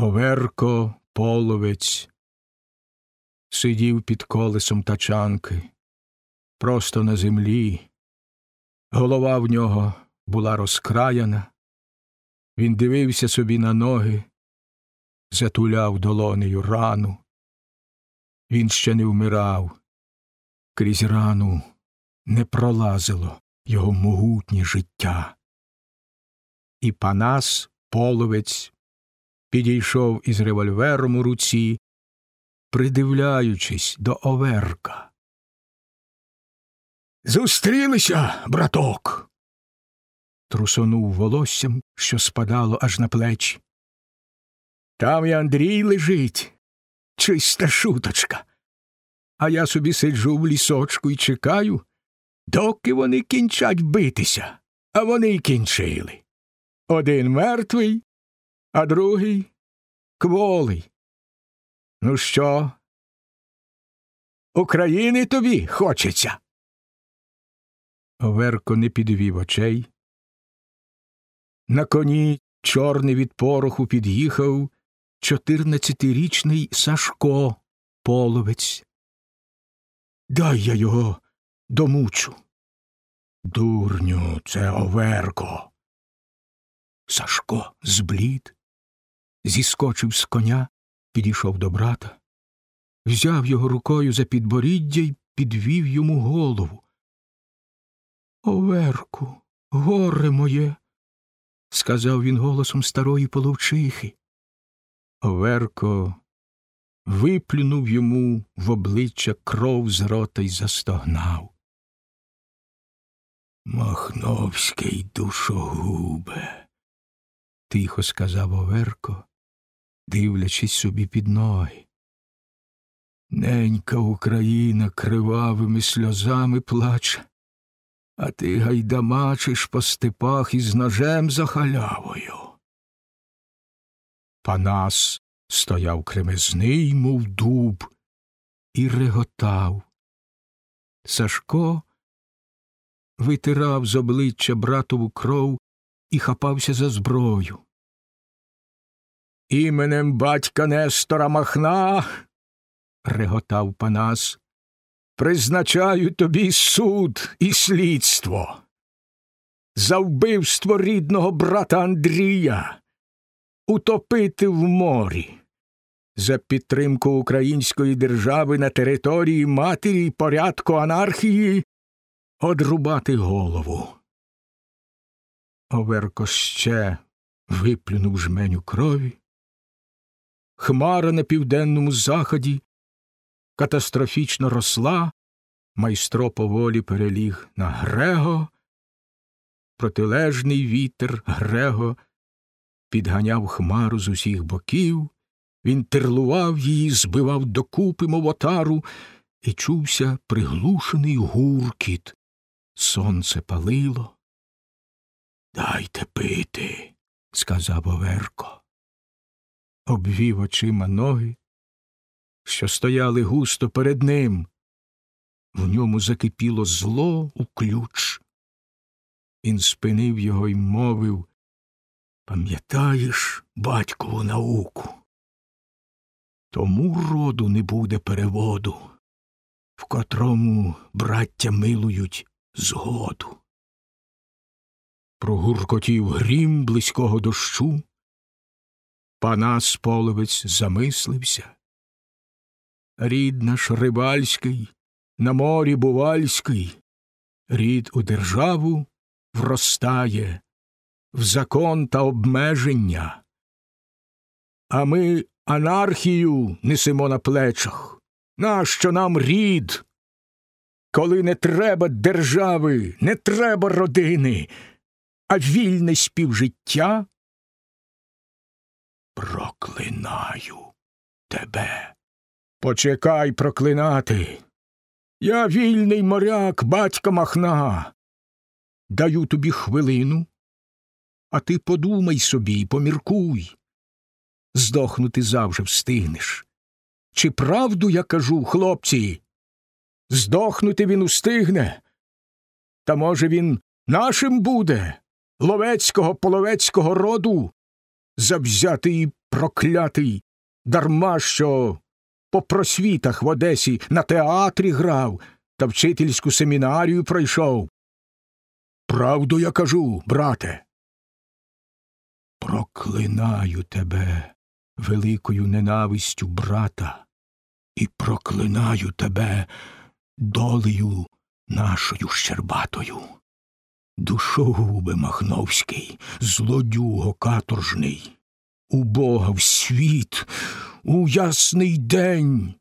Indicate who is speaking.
Speaker 1: Оверко половець сидів під колесом тачанки, просто на землі. Голова в нього була розкраяна. Він дивився собі на ноги, затуляв долонею рану. Він ще не вмирав. Крізь рану не пролазило його могутнє життя. І Панас, половець, підійшов із револьвером у руці, придивляючись до оверка. Зустрілися, браток. Трусонув волоссям, що спадало аж на плечі. Там і Андрій лежить, чиста шуточка. А я собі сиджу в лісочку і чекаю, доки вони кінчать битися, а вони й кінчили. Один мертвий, а другий кволий. Ну що? України тобі хочеться. Оверко не підвів очей. На коні, чорний від пороху, під'їхав чотирнадцятирічний Сашко половець. Дай я його домучу. Дурню, це Оверко. Сашко зблід, зіскочив з коня, підійшов до брата, взяв його рукою за підборіддя й підвів йому голову. Оверку, горе моє, сказав він голосом старої половчихи. Оверко виплюнув йому в обличчя кров з рота й застогнав. Махновський душогубе, тихо сказав Оверко, дивлячись собі під ноги. Ненька Україна кривавими сльозами плаче, а ти гайдамачиш по степах із ножем за халявою. Панас стояв кремезний, мов дуб, і реготав. Сашко витирав з обличчя братову кров і хапався за зброю. Іменем батька Нестора Махна, реготав Панас, призначаю тобі суд і слідство. За вбивство рідного брата Андрія утопити в морі, за підтримку української держави на території матері порядку анархії одрубати голову. Оверко ще виплюнув жменю крові. Хмара на південному заході катастрофічно росла, майстро поволі переліг на Грего. Протилежний вітер Грего підганяв хмару з усіх боків, він терлував її, збивав докупи, мов отару, і чувся приглушений гуркіт. Сонце палило. Дайте пити, сказав Оверко. Обвів очима ноги, що стояли густо перед ним. В ньому закипіло зло у ключ. Він спинив його й мовив Пам'ятаєш батькову науку? Тому роду не буде переводу, в котрому браття милують згоду. Прогуркотів грім близького дощу. Панас половець замислився. Рід наш рибальський, на морі бувальський, рід у державу вростає, в закон та обмеження. А ми анархію несемо на плечах. Нащо нам рід? Коли не треба держави, не треба родини, а вільне співжиття? Проклинаю тебе. Почекай проклинати. Я вільний моряк, батька Махна. Даю тобі хвилину, а ти подумай собі, поміркуй. Здохнути завжди встигнеш. Чи правду я кажу, хлопці? Здохнути він устигне. Та, може, він нашим буде, ловецького половецького роду, завзятий і проклятий, дарма що по просвітах в Одесі на театрі грав та вчительську семінарію пройшов. Правду я кажу, брате. Проклинаю тебе великою ненавистю брата, і проклинаю тебе долею нашою щербатою. Душогубе Махновський, злодюго каторжний, у Бога в світ, у ясний день